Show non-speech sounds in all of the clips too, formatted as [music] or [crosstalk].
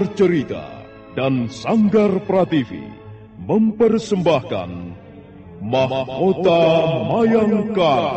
Sanggar Cerita dan Sanggar Prativi mempersembahkan Mahkota Mayangkara.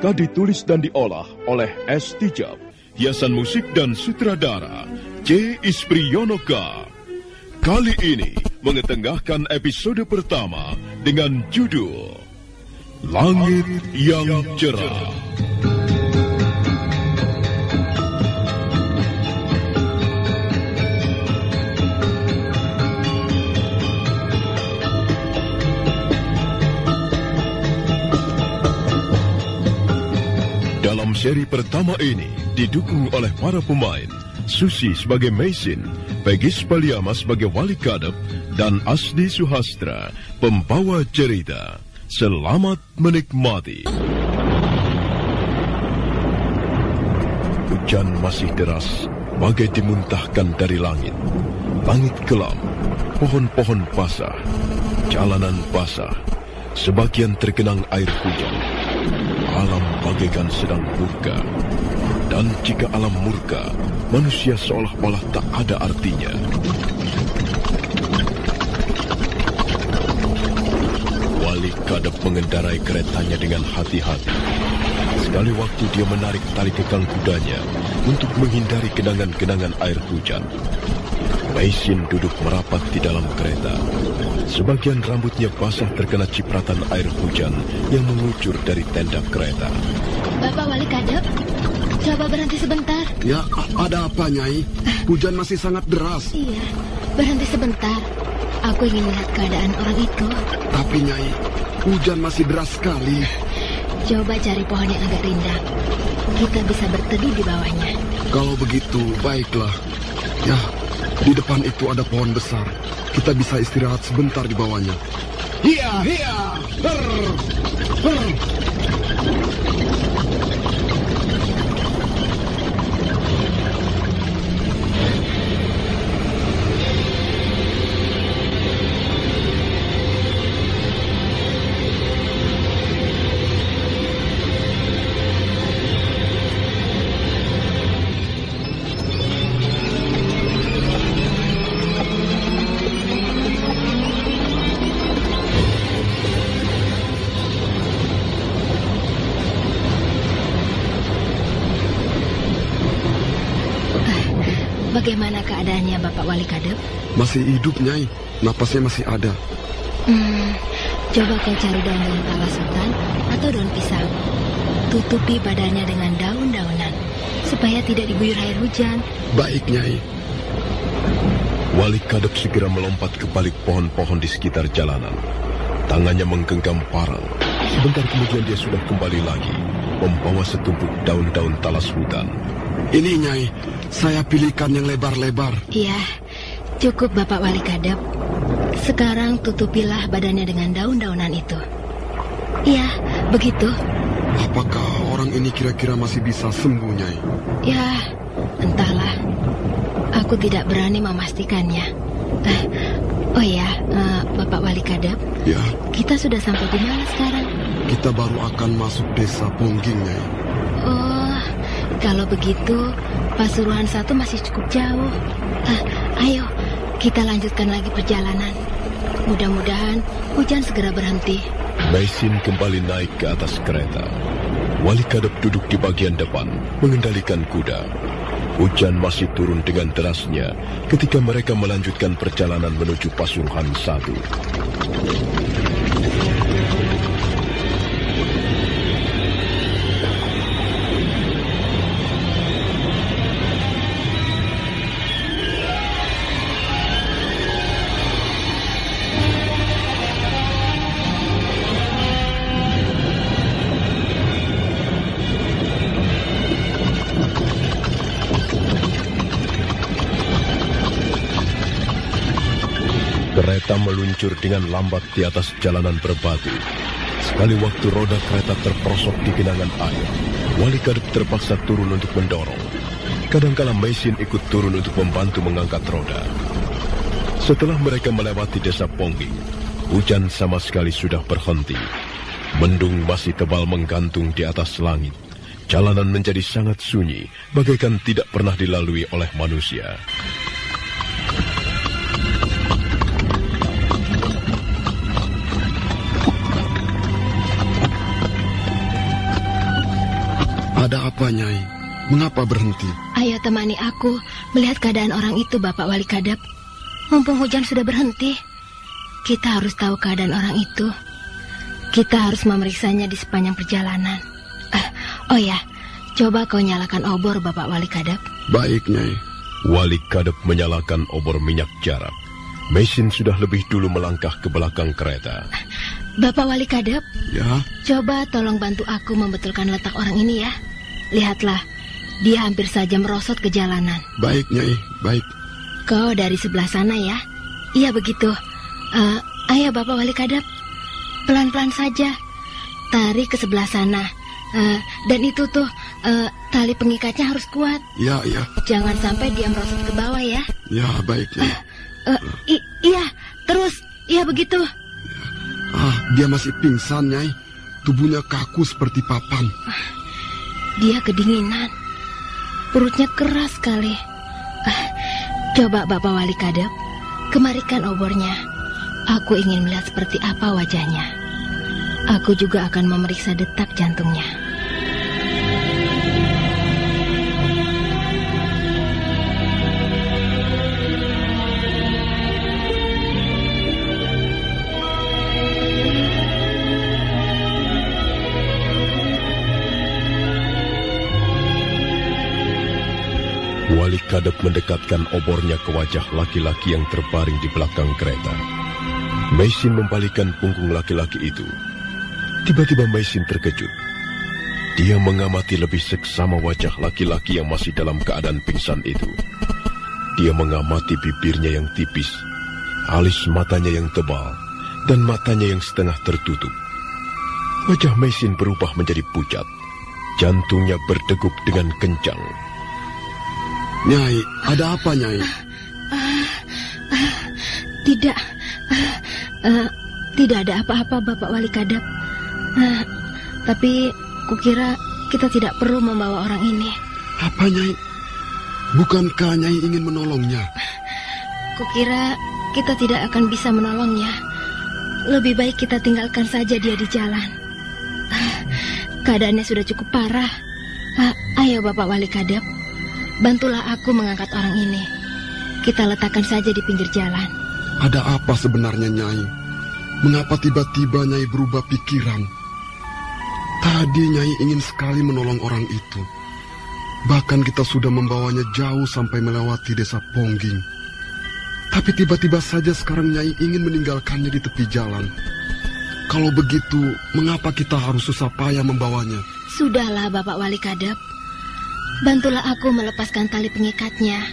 Naskah ditulis dan diolah oleh S. Tijab, hiasan musik dan sutradara C. Ispriyonoka. Kali ini mengetengahkan episode pertama dengan judul Langit yang Cerah. Seri pertama ini didukung oleh para pemain Susi sebagai Maisin, Pegis Paliama sebagai Wali Kadep, dan Asdi Suhastra, pembawa cerita. Selamat menikmati. Hujan masih deras, bagai dimuntahkan dari langit. Langit kelam, pohon-pohon basah, jalanan basah, sebagian tergenang air hujan alam bagaikan sedang murka. Dan jika alam murka, manusia seolah-olah tak ada artinya. Wali Kadep mengendarai keretanya dengan hati-hati. Sekali waktu dia menarik tali kekang kudanya untuk menghindari genangan-genangan air hujan. Maisin duduk merapat di dalam kereta. Sebagian rambutnya basah terkena cipratan air hujan yang mengucur dari tenda kereta. Bapak Wali Kadep, coba berhenti sebentar. Ya, ada apa, Nyai? Hujan masih sangat deras. Iya, berhenti sebentar. Aku ingin lihat keadaan orang itu. Tapi, Nyai, hujan masih deras sekali. Coba cari pohon yang agak rindang. Kita bisa berteduh di bawahnya. Kalau begitu, baiklah. Ya, di depan itu ada pohon besar. Kita bisa istirahat sebentar di bawahnya. Hiya, hiya, ber, ber. Masih hidup, Nyai. Napasnya masih ada. Hmm, coba kau cari daun-daun talas hutan atau daun pisang. Tutupi badannya dengan daun-daunan supaya tidak diguyur air hujan. Baik, Nyai. Wali Kadep segera melompat ke balik pohon-pohon di sekitar jalanan. Tangannya menggenggam parang. Sebentar kemudian dia sudah kembali lagi, membawa setumpuk daun-daun talas hutan. Ini, Nyai. Saya pilihkan yang lebar-lebar. Iya, cukup Bapak Wali Kadep. Sekarang tutupilah badannya dengan daun-daunan itu. Iya, begitu. Apakah orang ini kira-kira masih bisa sembuh, Nyai? Ya, entahlah. Aku tidak berani memastikannya. Eh, oh ya, eh, Bapak Wali Kadep, Ya, kita sudah sampai di mana sekarang? kita baru akan masuk desa Pongging, Nyai. Oh, kalau begitu, Pasuruan satu masih cukup jauh. Eh, ayo, kita lanjutkan lagi perjalanan. Mudah-mudahan hujan segera berhenti. Maisin kembali naik ke atas kereta. Wali Kadep duduk di bagian depan, mengendalikan kuda. Hujan masih turun dengan derasnya ketika mereka melanjutkan perjalanan menuju Pasuruan satu. Kereta meluncur dengan lambat di atas jalanan berbatu. Sekali waktu roda kereta terperosok di genangan air, Wali Kadep terpaksa turun untuk mendorong. Kadangkala Maisin ikut turun untuk membantu mengangkat roda. Setelah mereka melewati desa Pongging, hujan sama sekali sudah berhenti. Mendung masih tebal menggantung di atas langit. Jalanan menjadi sangat sunyi, bagaikan tidak pernah dilalui oleh manusia. Apa, Nyai? Mengapa berhenti? Ayo temani aku melihat keadaan orang itu, Bapak Wali Kadep. Mumpung hujan sudah berhenti, kita harus tahu keadaan orang itu. Kita harus memeriksanya di sepanjang perjalanan. Ah, oh ya, coba kau nyalakan obor, Bapak Wali Kadep. Baik, Nyai. Wali Kadep menyalakan obor minyak jarak. Mesin sudah lebih dulu melangkah ke belakang kereta. Bapak Wali Kadep, Ya, coba tolong bantu aku membetulkan letak orang ini ya. Lihatlah, dia hampir saja merosot ke jalanan. baik, Nyai. Baik. Kau dari sebelah sana ya? Iya begitu. Eh, ayo Bapak Wali Kadep, pelan-pelan saja. Tarik ke sebelah sana. Eh, dan itu tuh eh, tali pengikatnya harus kuat. Ya, ya. Jangan sampai dia merosot ke bawah ya. Ya, baik, Nyai. Eh, i- iya, terus. Iya begitu. Ah, dia masih pingsan, Nyai. Tubuhnya kaku seperti papan. Dia kedinginan. Perutnya keras sekali. Ah, coba Bapak Wali Kadep, kemarikan obornya. Aku ingin melihat seperti apa wajahnya. Aku juga akan memeriksa detak jantungnya. Wali Kadep mendekatkan obornya ke wajah laki-laki yang terbaring di belakang kereta. Maisin membalikan punggung laki-laki itu. Tiba-tiba Maisin terkejut. Dia mengamati lebih seksama wajah laki-laki yang masih dalam keadaan pingsan itu. Dia mengamati bibirnya yang tipis, alis matanya yang tebal, dan matanya yang setengah tertutup. Wajah Maisin berubah menjadi pucat. Jantungnya berdegup dengan kencang. Nyai, ada apa, Nyai? Tidak, ah, ah, tidak ada apa-apa Bapak Wali Kadep. Ah, tapi kukira kita tidak perlu membawa orang ini. Apa, Nyai? Bukankah Nyai ingin menolongnya? Kukira kita tidak akan bisa menolongnya. Lebih baik kita tinggalkan saja dia di jalan. Keadaannya sudah cukup parah. Ah, ayo Bapak Wali Kadep. Bantulah aku mengangkat orang ini. Kita letakkan saja di pinggir jalan. Ada apa sebenarnya Nyai? Mengapa tiba-tiba Nyai berubah pikiran? Tadi Nyai ingin sekali menolong orang itu. Bahkan kita sudah membawanya jauh sampai melewati desa Pongging. Tapi tiba-tiba saja sekarang Nyai ingin meninggalkannya di tepi jalan. Kalau begitu, mengapa kita harus susah payah membawanya? Sudahlah, Bapak Wali Kadep. Bantulah aku melepaskan tali pengikatnya.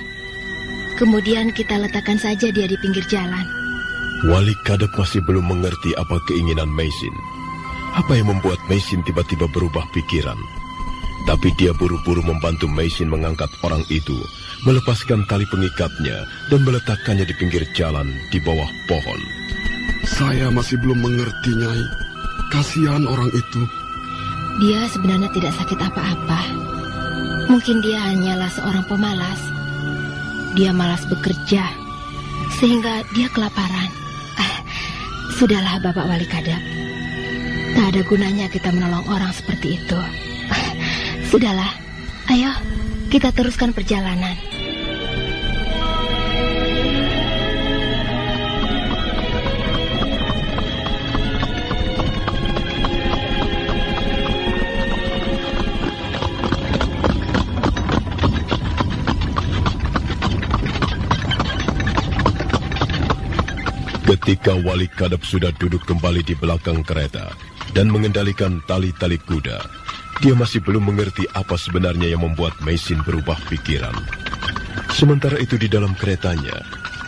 Kemudian kita letakkan saja dia di pinggir jalan. Wali Kadep masih belum mengerti apa keinginan Maisin. Apa yang membuat Maisin tiba-tiba berubah pikiran? Tapi dia buru-buru membantu Maisin mengangkat orang itu, melepaskan tali pengikatnya, dan meletakkannya di pinggir jalan di bawah pohon. Saya masih belum mengerti, Nyai. Kasihan orang itu. Dia sebenarnya tidak sakit apa-apa. Mungkin dia hanyalah seorang pemalas. Dia malas bekerja, sehingga dia kelaparan. Ah, sudahlah, Bapak Wali Kadap. Tak ada gunanya kita menolong orang seperti itu. Ah, sudahlah, ayo kita teruskan perjalanan. Ketika Wali Kadep sudah duduk kembali di belakang kereta dan mengendalikan tali-tali kuda, dia masih belum mengerti apa sebenarnya yang membuat Maisin berubah pikiran. Sementara itu di dalam keretanya,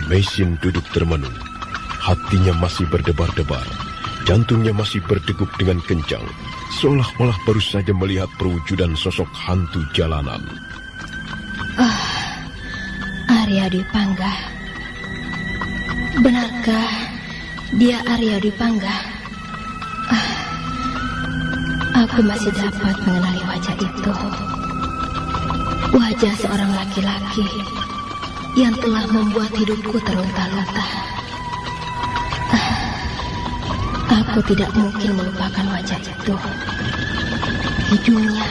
Maisin duduk termenung. Hatinya masih berdebar-debar, jantungnya masih berdegup dengan kencang, seolah-olah baru saja melihat perwujudan sosok hantu jalanan. Ah, Arya Dipangga. Benarkah dia Arya Dipangga? Ah, aku masih dapat mengenali wajah itu. Wajah seorang laki-laki yang telah membuat hidupku terlunta-lunta. Ah, aku tidak mungkin melupakan wajah itu. Hidungnya,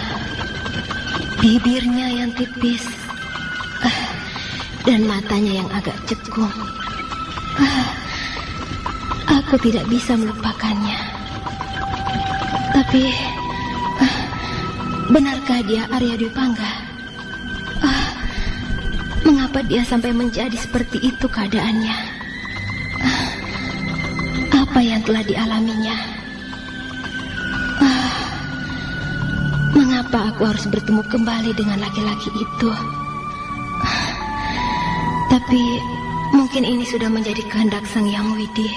bibirnya yang tipis, ah, dan matanya yang agak cekung. Ah, aku tidak bisa melupakannya. Tapi, ah, benarkah dia Arya Dwi Pangga? Ah, mengapa dia sampai menjadi seperti itu keadaannya? Ah, apa yang telah dialaminya? Ah, mengapa aku harus bertemu kembali dengan laki-laki itu? Tapi Mungkin ini sudah menjadi kehendak Sang Yang Widi.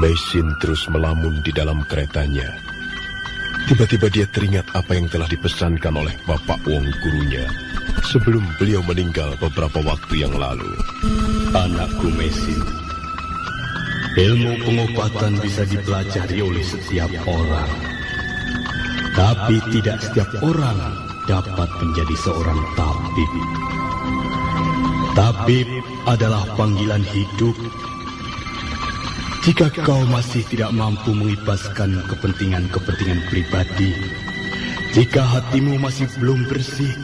Maisin terus melamun di dalam keretanya. Tiba-tiba dia teringat apa yang telah dipesankan oleh Bapak Wong gurunya sebelum beliau meninggal beberapa waktu yang lalu. Anakku Mesin, ilmu pengobatan bisa dipelajari oleh setiap orang. Tapi tidak setiap orang dapat menjadi seorang tabib. Tabib adalah panggilan hidup. Jika kau masih tidak mampu mengibaskan kepentingan-kepentingan pribadi, jika hatimu masih belum bersih,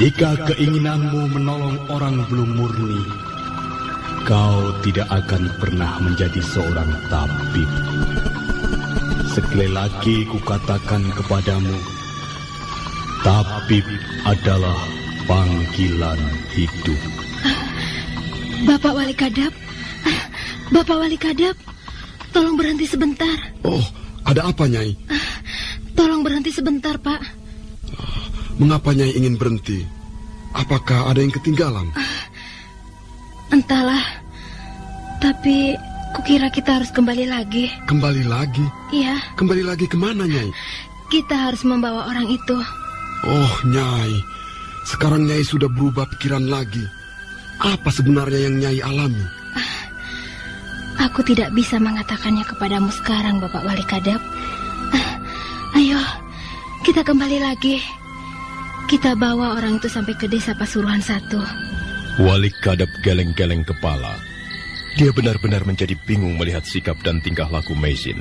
jika keinginanmu menolong orang belum murni, kau tidak akan pernah menjadi seorang tabib. Sekali lagi kukatakan kepadamu, tabib adalah panggilan hidup. Bapak Wali Kadap, Bapak Wali Kadap, tolong berhenti sebentar. Oh, ada apa Nyai? Tolong berhenti sebentar, Pak. Mengapa Nyai ingin berhenti? Apakah ada yang ketinggalan? Entahlah, tapi kukira kita harus kembali lagi. Kembali lagi? Iya. Kembali lagi ke mana, Nyai? Kita harus membawa orang itu. Oh, Nyai. Sekarang Nyai sudah berubah pikiran lagi. Apa sebenarnya yang Nyai alami? Aku tidak bisa mengatakannya kepadamu sekarang, Bapak Wali Kadep. Ayo, kita kembali lagi. Kita bawa orang itu sampai ke desa Pasuruan satu. Wali Kadep geleng-geleng kepala. Dia benar-benar menjadi bingung melihat sikap dan tingkah laku Maisin.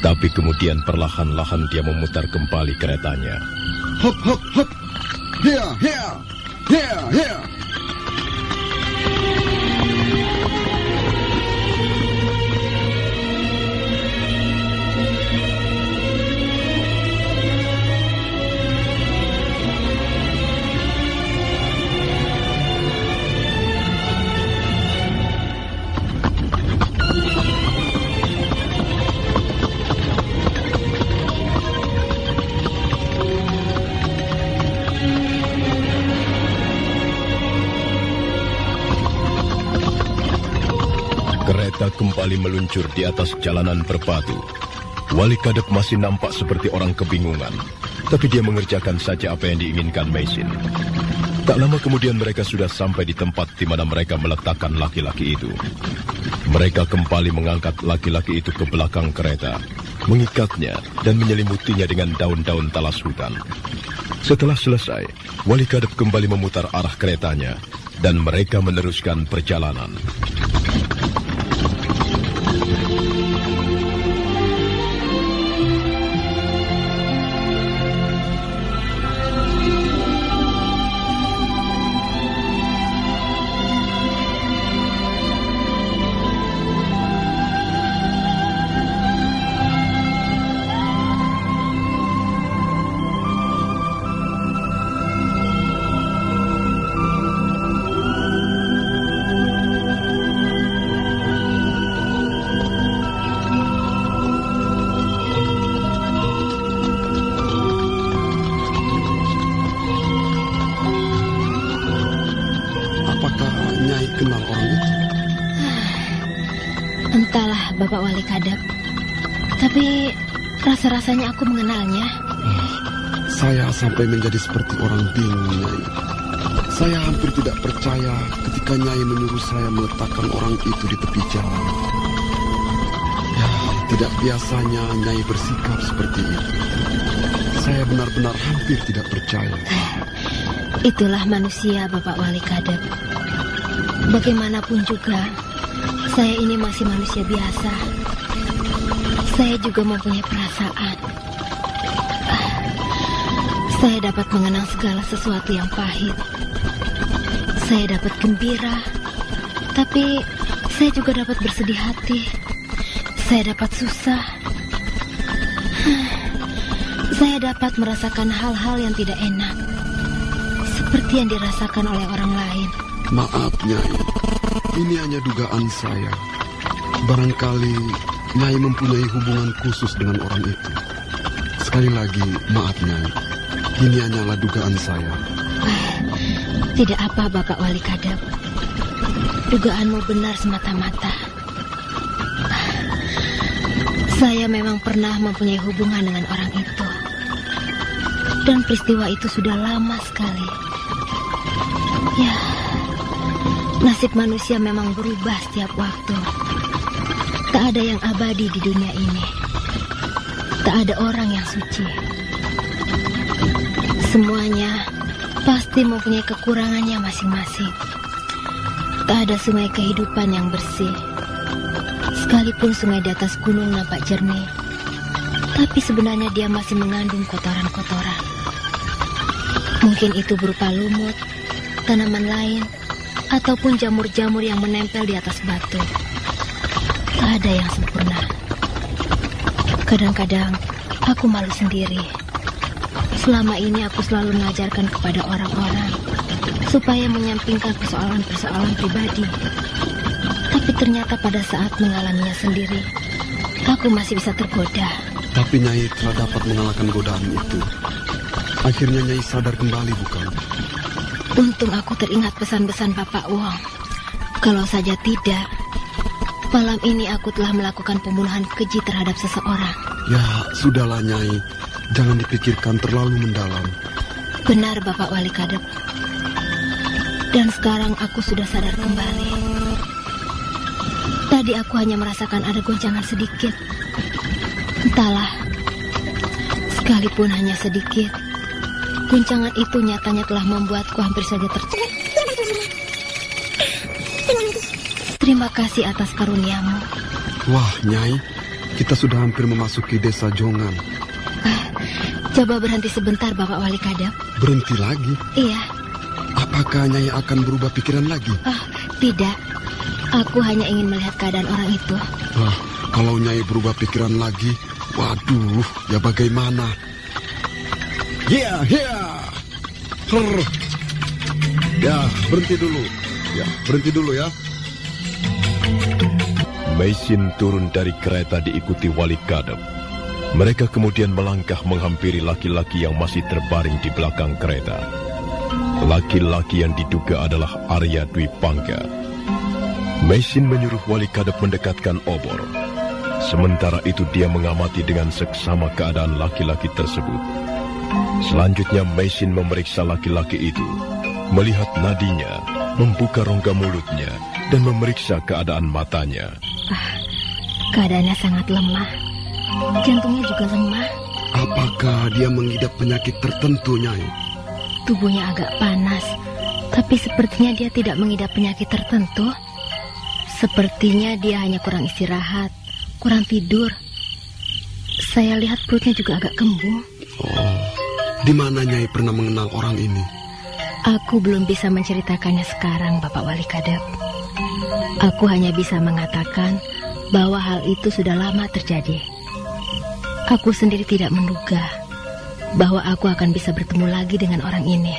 Tapi kemudian perlahan-lahan dia memutar kembali keretanya. Hop, hop, hop. Hia, hia. Here, here. Kembali meluncur di atas jalanan berbatu. Wali Kadep masih nampak seperti orang kebingungan, tapi dia mengerjakan saja apa yang diinginkan Maisin. Tak lama kemudian mereka sudah sampai di tempat di mana mereka meletakkan laki-laki itu. Mereka kembali mengangkat laki-laki itu ke belakang kereta, mengikatnya dan menyelimutinya dengan daun-daun talas hutan. Setelah selesai, Wali Kadep kembali memutar arah keretanya dan mereka meneruskan perjalanan. Rasa-rasanya aku mengenalnya. Saya sampai menjadi seperti orang bingung, Nyai. Saya hampir tidak percaya ketika Nyai menyuruh saya meletakkan orang itu di tepi jalan. Ya, tidak biasanya Nyai bersikap seperti itu. Saya benar-benar hampir tidak percaya. [sighs] Itulah manusia, Bapak Wali Kadep. Bagaimanapun juga, saya ini masih manusia biasa. Saya juga mempunyai perasaan. Saya dapat mengenang segala sesuatu yang pahit. Saya dapat gembira, tapi saya juga dapat bersedih hati. Saya dapat susah. Saya dapat merasakan hal-hal yang tidak enak, seperti yang dirasakan oleh orang lain. Maaf, Nyai. Ini hanya dugaan saya. Barangkali Nyai mempunyai hubungan khusus dengan orang itu. Sekali lagi, maaf, Nyai. Ini hanyalah dugaan saya. Tidak apa, Bapak Wali Kadep. Dugaanmu benar semata-mata. Saya memang pernah mempunyai hubungan dengan orang itu. Dan peristiwa itu sudah lama sekali. Ya, nasib manusia memang berubah setiap waktu. Ada yang abadi di dunia ini. Tak ada orang yang suci. Semuanya pasti mempunyai kekurangannya masing-masing. Tak ada sungai kehidupan yang bersih. Sekalipun sungai di atas gunung nampak jernih, tapi sebenarnya dia masih mengandung kotoran-kotoran. Mungkin itu berupa lumut, tanaman lain, ataupun jamur-jamur yang menempel di atas batu. Tak ada yang sempurna. Kadang-kadang aku malu sendiri. Selama ini aku selalu mengajarkan kepada orang-orang supaya menyampingkan persoalan-persoalan pribadi. Tapi ternyata pada saat mengalaminya sendiri, aku masih bisa tergoda. Tapi Nyai telah dapat mengalahkan godaan itu. Akhirnya Nyai sadar kembali, bukan? Untung aku teringat pesan-pesan Bapak Wong. Kalau saja tidak, malam ini aku telah melakukan pembunuhan keji terhadap seseorang. Ya, sudahlah Nyai. Jangan dipikirkan terlalu mendalam. Benar Bapak Wali Kadep. Dan sekarang aku sudah sadar kembali. Tadi aku hanya merasakan ada goncangan sedikit. Entahlah. Sekalipun hanya sedikit, guncangan itu nyatanya telah membuatku hampir saja tercek. Terima kasih atas karuniamu. Wah, Nyai, kita sudah hampir memasuki desa Jongan. Ah, coba berhenti sebentar Bapak Wali Kadep. Berhenti lagi. Iya, Apa apakah Nyai akan berubah pikiran lagi? Oh, tidak. Aku hanya ingin melihat keadaan orang itu. Ah, kalau Nyai berubah pikiran lagi, waduh, ya bagaimana? Ya, ya. Her. Ya, berhenti dulu. Ya, berhenti dulu ya. Meisin turun dari kereta diikuti wali kadep. Mereka kemudian melangkah menghampiri laki-laki yang masih terbaring di belakang kereta. Laki-laki yang diduga adalah Arya Dwi Pangga. Meisin menyuruh wali kadep mendekatkan obor. Sementara itu dia mengamati dengan seksama keadaan laki-laki tersebut. Selanjutnya Meisin memeriksa laki-laki itu, melihat nadinya, membuka rongga mulutnya, dan memeriksa keadaan matanya. Ah, keadaannya sangat lemah. Jantungnya juga lemah. Apakah dia mengidap penyakit tertentu, Nyai? Tubuhnya agak panas, tapi sepertinya dia tidak mengidap penyakit tertentu. Sepertinya dia hanya kurang istirahat, kurang tidur. Saya lihat perutnya juga agak kembung. Oh, di mana Nyai pernah mengenal orang ini? Aku belum bisa menceritakannya sekarang, Bapak Wali Kadep. Aku hanya bisa mengatakan bahwa hal itu sudah lama terjadi. Aku sendiri tidak menduga bahwa aku akan bisa bertemu lagi dengan orang ini.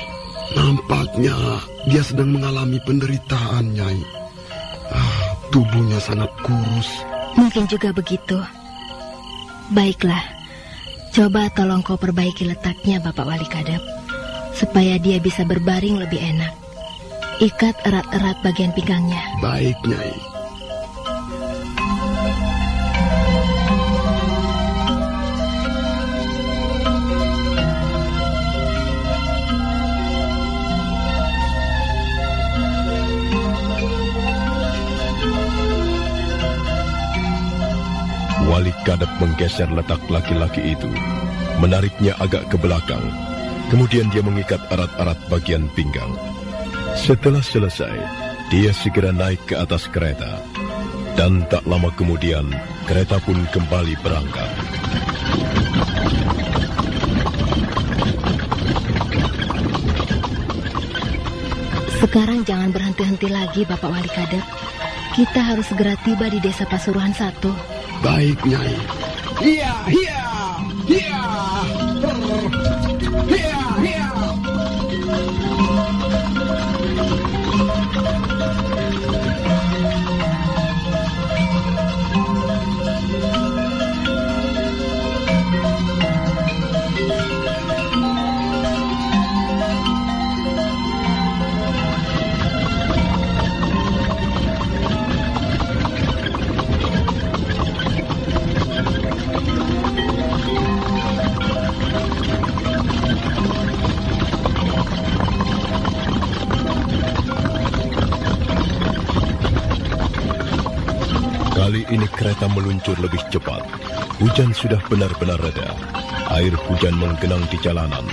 Nampaknya dia sedang mengalami penderitaan, Nyai. Ah, tubuhnya sangat kurus. Mungkin juga begitu. Baiklah, coba tolong kau perbaiki letaknya, Bapak Wali Kadep, supaya dia bisa berbaring lebih enak. Ikat erat-erat bagian pinggangnya. Baik, Nyai. Wali Kadep menggeser letak laki-laki itu, menariknya agak ke belakang. Kemudian dia mengikat erat-erat bagian pinggang. Setelah selesai, dia segera naik ke atas kereta. Dan tak lama kemudian, kereta pun kembali berangkat. Sekarang jangan berhenti-henti lagi, Bapak Wali Kadep. Kita harus segera tiba di desa Pasuruan satu. Baik, Nyai. Iya, iya. Iya, Kali ini kereta meluncur lebih cepat. Hujan sudah benar-benar reda. Air hujan menggenang di jalanan.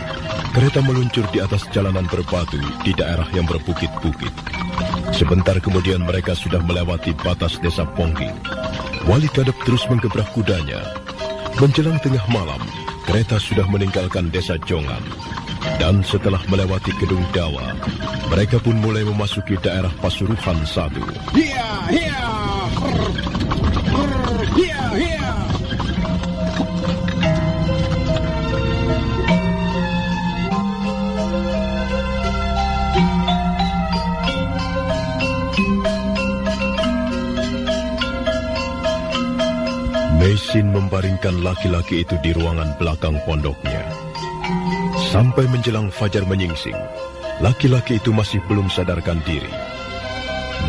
Kereta meluncur di atas jalanan berbatu di daerah yang berbukit-bukit. Sebentar kemudian mereka sudah melewati batas desa Pongking. Wali Kadep terus menggebrak kudanya. Menjelang tengah malam, kereta sudah meninggalkan desa Jongan. Dan setelah melewati gedung Dawa, mereka pun mulai memasuki daerah Pasuruhan satu. Iya, iya. Iya, iya. Mesin membaringkan laki-laki itu di ruangan belakang pondoknya. Sampai menjelang fajar menyingsing, laki-laki itu masih belum sadarkan diri.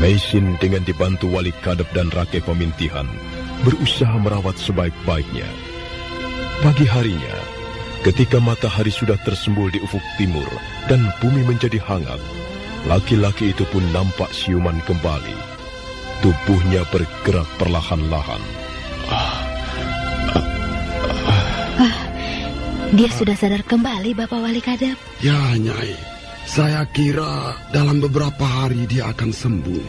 Mesin dengan dibantu wali kadep dan rakyat pemintihan berusaha merawat sebaik-baiknya. Pagi harinya, ketika matahari sudah tersembul di ufuk timur dan bumi menjadi hangat, laki-laki itu pun nampak siuman kembali. Tubuhnya bergerak perlahan-lahan. Dia sudah sadar kembali, Bapak Wali Kadep. Ya, Nyai. Saya kira dalam beberapa hari dia akan sembuh.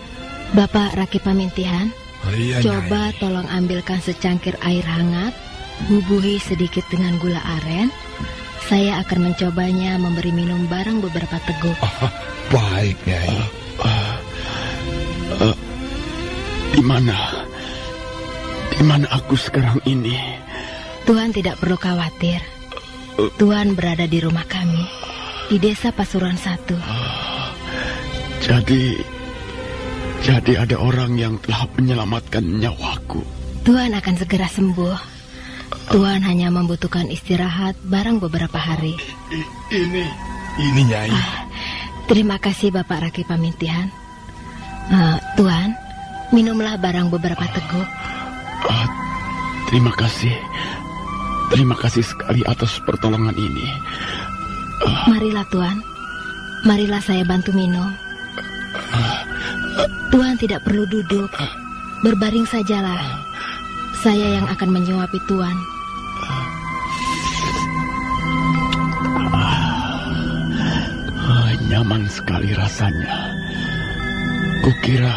Bapak Raki Pamintihan, Iya, coba tolong ambilkan secangkir air hangat, bubuhi sedikit dengan gula aren, saya akan mencobanya memberi minum barang beberapa teguk. Baik, Nyai. Di mana? Di mana aku sekarang ini? Tuhan tidak perlu khawatir. Tuhan berada di rumah kami, di desa Pasuruan Satu. Jadi, jadi ada orang yang telah menyelamatkan nyawaku. Tuhan akan segera sembuh. Tuhan hanya membutuhkan istirahat barang beberapa hari. Ini, ini Nyai. Terima kasih Bapak Raki Pamintihan. Eh, Tuhan, minumlah barang beberapa teguk. Ah, terima kasih. Terima kasih sekali atas pertolongan ini. Marilah Tuhan, marilah saya bantu minum. Tuhan tidak perlu duduk, berbaring sajalah. Saya yang akan menyuapi Tuhan. Ah, nyaman sekali rasanya. Kukira,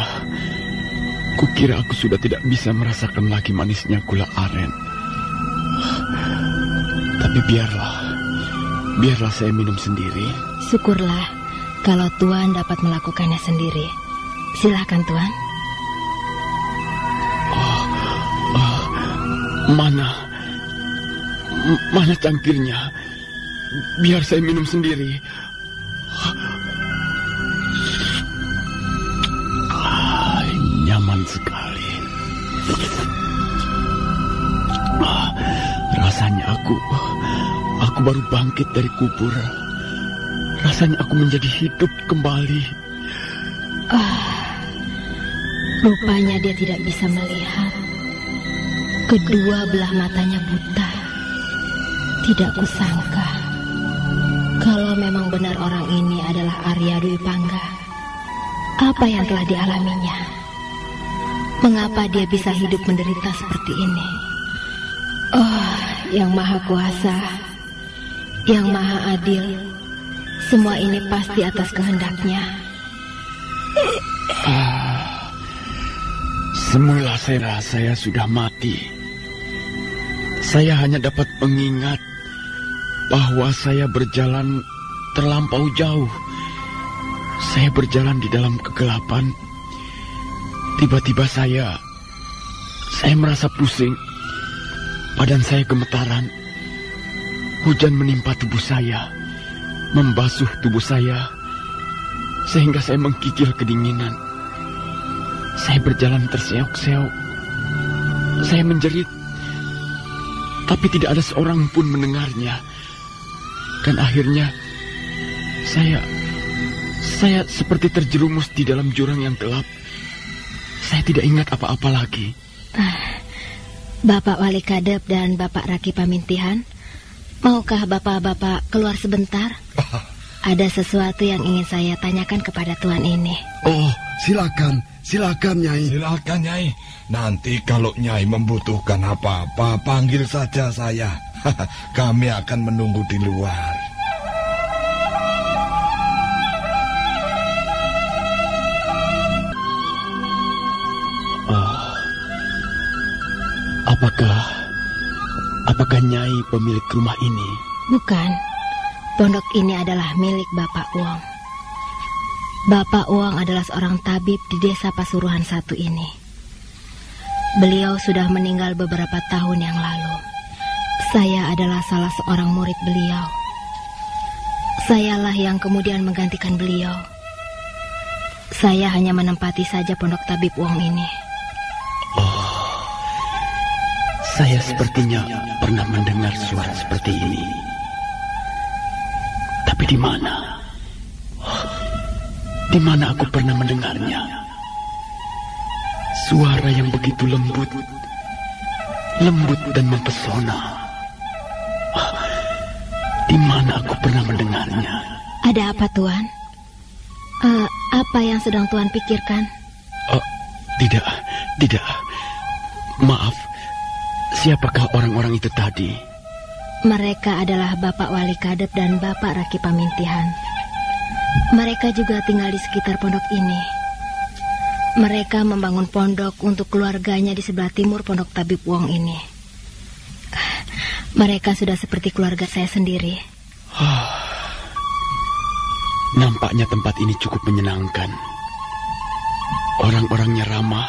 kukira aku sudah tidak bisa merasakan lagi manisnya gula aren. Tapi biarlah, biarlah saya minum sendiri. Syukurlah kalau Tuhan dapat melakukannya sendiri. Silakan Tuhan. Mana, m- mana cangkirnya? Biar saya minum sendiri. Ah, nyaman sekali. Ah, rasanya aku, aku baru bangkit dari kubur. Rasanya aku menjadi hidup kembali. Rupanya dia tidak bisa melihat. Kedua belah matanya buta. Tidak kusangka. Kalau memang benar orang ini adalah Arya Dwi Pangga. Apa yang telah dialaminya? Mengapa dia bisa hidup menderita seperti ini? Oh, yang maha kuasa. Yang maha adil. Semua ini pasti atas kehendaknya. Semula saya saya sudah mati. Saya hanya dapat mengingat bahwa saya berjalan terlampau jauh. Saya berjalan di dalam kegelapan. Tiba-tiba saya saya merasa pusing. Badan saya gemetaran. Hujan menimpa tubuh saya, membasuh tubuh saya sehingga saya menggigil kedinginan. Saya berjalan terseok-seok. Saya menjerit. Tapi tidak ada seorang pun mendengarnya. Dan akhirnya saya saya seperti terjerumus di dalam jurang yang gelap. Saya tidak ingat apa-apa lagi. Bapak Wali Kadep dan Bapak Raki Pamintihan, maukah Bapak-Bapak keluar sebentar? [laughs] Ada sesuatu yang ingin saya tanyakan kepada Tuan ini. Oh, silakan, silakan Nyai. Silakan Nyai. Nanti kalau Nyai membutuhkan apa-apa, panggil saja saya. [laughs] Kami akan menunggu di luar. Oh, apakah apakah Nyai pemilik rumah ini? Bukan, pondok ini adalah milik Bapak Uang. Bapak Uang adalah seorang tabib di desa Pasuruan satu ini. Beliau sudah meninggal beberapa tahun yang lalu. Saya adalah salah seorang murid beliau. Sayalah yang kemudian menggantikan beliau. Saya hanya menempati saja pondok tabib Uang ini. Saya sepertinya pernah mendengar suara seperti ini. Tapi di mana? Di mana aku pernah mendengarnya? Suara yang begitu lembut, lembut dan mempesona. Ah, Di mana aku pernah mendengarnya? Ada apa, Tuan? Eh, apa yang sedang Tuan pikirkan? Oh, tidak, tidak. Maaf, siapakah orang-orang itu tadi? Mereka adalah Bapak Wali Kadep dan Bapak Raki Pamintihan. Mereka juga tinggal di sekitar pondok ini. Mereka membangun pondok untuk keluarganya di sebelah timur pondok Tabib Wong ini. Mereka sudah seperti keluarga saya sendiri. Nampaknya tempat ini cukup menyenangkan. Orang-orangnya ramah.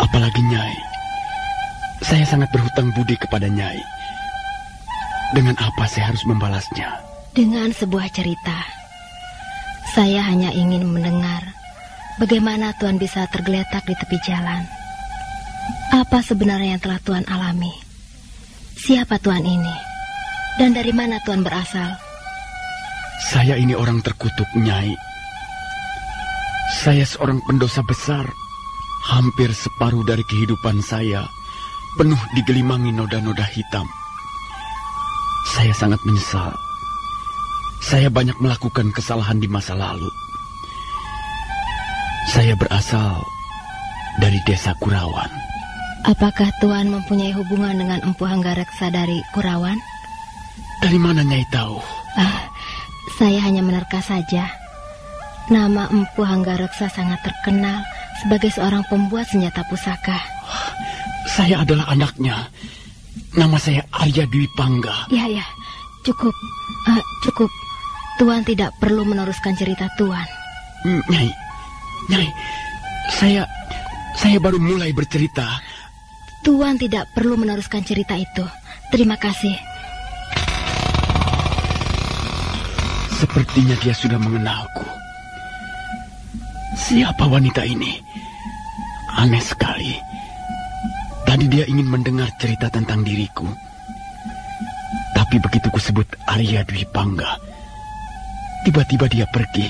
Apalagi Nyai. Saya sangat berhutang budi kepada Nyai. Dengan apa saya harus membalasnya? Dengan sebuah cerita. Saya hanya ingin mendengar bagaimana Tuhan bisa tergeletak di tepi jalan. Apa sebenarnya yang telah Tuhan alami? Siapa Tuhan ini? Dan dari mana Tuhan berasal? Saya ini orang terkutuk, Nyai. Saya seorang pendosa besar. Hampir separuh dari kehidupan saya penuh digelimangi noda-noda hitam. Saya sangat menyesal. Saya banyak melakukan kesalahan di masa lalu. Saya berasal dari desa Kurawan. Apakah Tuhan mempunyai hubungan dengan Empu Hanggareksa dari Kurawan? Dari mana Nyai tahu? Ah, saya hanya menerka saja. Nama Empu Hanggareksa sangat terkenal sebagai seorang pembuat senjata pusaka. Saya adalah anaknya. Nama saya Arya Dwi Pangga. Ya, ya. Cukup. Ah, cukup. Tuan tidak perlu meneruskan cerita Tuan. Hmm, Nyai, Nyai, saya saya baru mulai bercerita. Tuan tidak perlu meneruskan cerita itu. Terima kasih. Sepertinya dia sudah mengenalku. Siapa wanita ini? Aneh sekali. Tadi dia ingin mendengar cerita tentang diriku. Tapi begitu kusebut Arya Dwi Pangga, tiba-tiba dia pergi.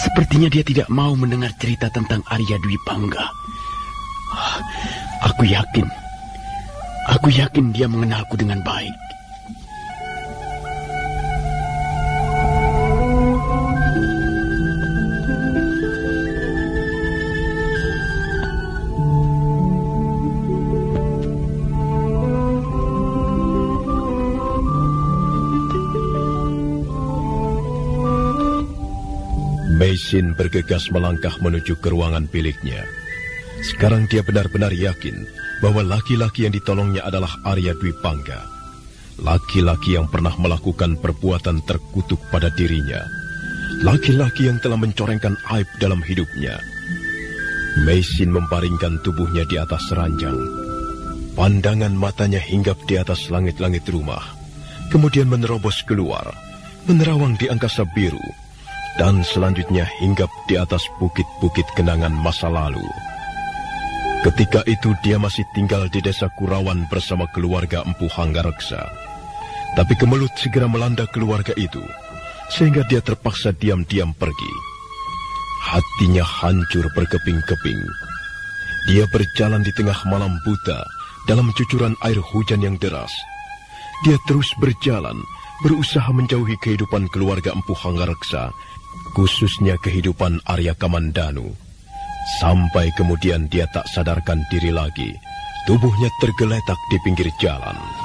Sepertinya dia tidak mau mendengar cerita tentang Arya Dwi Pangga. Ah, aku yakin, aku yakin dia mengenalku dengan baik. Meisin bergegas melangkah menuju ke ruangan biliknya. Sekarang dia benar-benar yakin bahwa laki-laki yang ditolongnya adalah Arya Dwi Pangga. Laki-laki yang pernah melakukan perbuatan terkutuk pada dirinya. Laki-laki yang telah mencorengkan aib dalam hidupnya. Meisin membaringkan tubuhnya di atas ranjang. Pandangan matanya hinggap di atas langit-langit rumah. Kemudian menerobos keluar, menerawang di angkasa biru dan selanjutnya hinggap di atas bukit-bukit kenangan masa lalu. Ketika itu dia masih tinggal di desa Kurawan bersama keluarga Empu Hanggareksa. Tapi kemelut segera melanda keluarga itu, sehingga dia terpaksa diam-diam pergi. Hatinya hancur berkeping-keping. Dia berjalan di tengah malam buta dalam cucuran air hujan yang deras. Dia terus berjalan, berusaha menjauhi kehidupan keluarga Empu Hanggareksa khususnya kehidupan Arya Kamandanu. Sampai kemudian dia tak sadarkan diri lagi, tubuhnya tergeletak di pinggir jalan.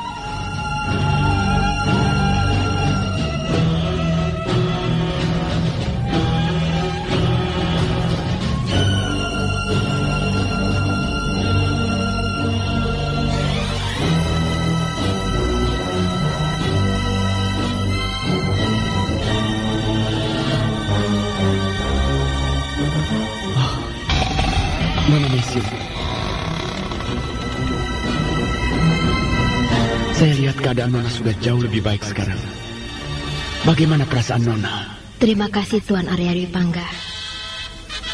Saya lihat keadaan Nona sudah jauh lebih baik sekarang. Bagaimana perasaan Nona? Terima kasih Tuan Arya Pangga.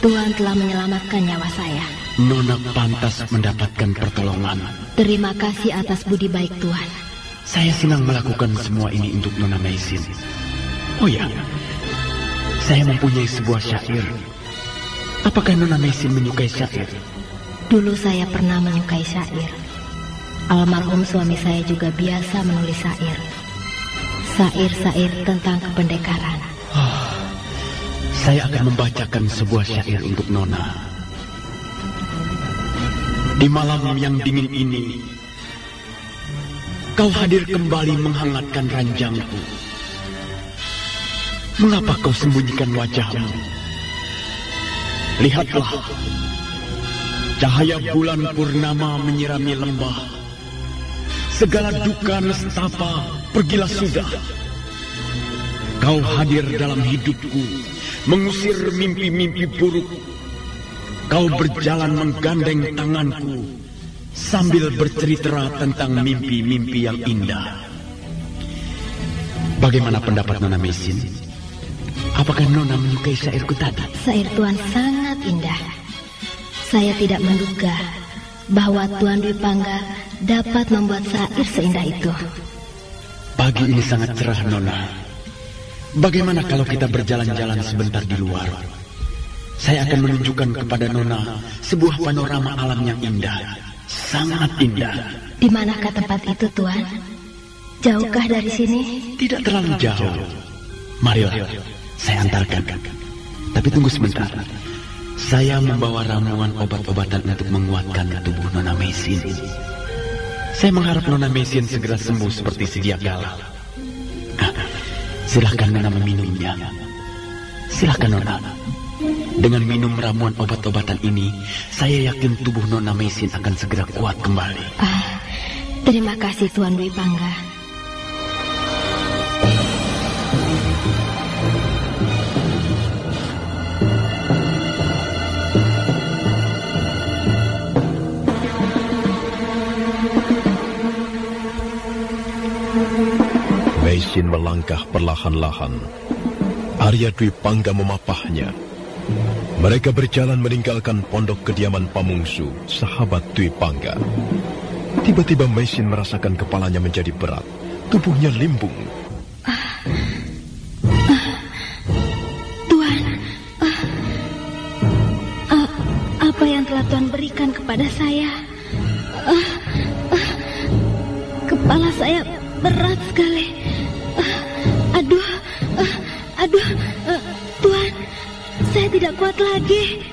Tuhan telah menyelamatkan nyawa saya. Nona pantas mendapatkan pertolongan. Terima kasih atas budi baik Tuhan. Saya senang melakukan semua ini untuk Nona Maisin. Oh ya, saya mempunyai sebuah syair. Apakah Nona Maisin menyukai syair? Dulu saya pernah menyukai syair. Almarhum suami saya juga biasa menulis syair. Syair-syair tentang kependekaran. Saya akan membacakan sebuah syair untuk Nona. Di malam yang dingin ini, kau hadir kembali menghangatkan ranjangku. Mengapa kau sembunyikan wajahmu? Lihatlah, cahaya bulan purnama menyirami lembah. Segala duka nestapa pergilah sudah. Kau hadir dalam hidupku, mengusir mimpi-mimpi buruk. Kau berjalan menggandeng tanganku, sambil bercerita tentang mimpi-mimpi yang indah. Bagaimana pendapat Nona Mesin? Apakah Nona menyukai syairku tadi? Syair Tuan sangat indah. Saya tidak menduga bahwa Tuan Dwi Pangga dapat membuat syair seindah itu. Pagi ini sangat cerah, Nona. Bagaimana kalau kita berjalan-jalan sebentar di luar? Saya akan menunjukkan kepada Nona sebuah panorama alam yang indah. Sangat indah. Di manakah tempat itu, Tuan? Jauhkah dari sini? Tidak terlalu jauh. Marilah, saya antarkan. Tapi tunggu sebentar. Saya membawa ramuan obat-obatan untuk menguatkan tubuh Nona Mesin. Saya mengharap Nona Mesin segera sembuh seperti sedia kala. Ah, Silahkan Nona meminumnya. Silahkan Nona. Dengan minum ramuan obat-obatan ini, saya yakin tubuh Nona Mesin akan segera kuat kembali. Ah, terima kasih Tuan Dwi Pangga. Meisin melangkah perlahan-lahan. Arya Dwi Pangga memapahnya. Mereka berjalan meninggalkan pondok kediaman Pamungsu, sahabat Dwi Pangga. Tiba-tiba Meisin merasakan kepalanya menjadi berat. Tubuhnya limbung. Aduh, ah, Tuan, saya tidak kuat lagi.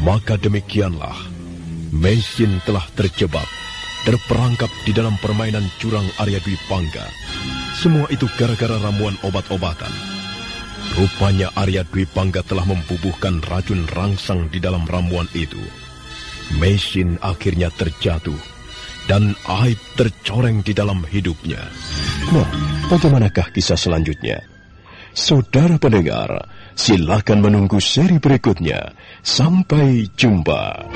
Maka demikianlah, Meisin telah terjebak, terperangkap di dalam permainan curang Arya Dwi Pangga. Semua itu gara-gara ramuan obat-obatan. Rupanya Arya Dwi Pangga telah membubuhkan racun rangsang di dalam ramuan itu. Meisin akhirnya terjatuh, dan aib tercoreng di dalam hidupnya. Nah, bagaimanakah kisah selanjutnya? Saudara pendengar, silakan menunggu seri berikutnya. Sampai jumpa.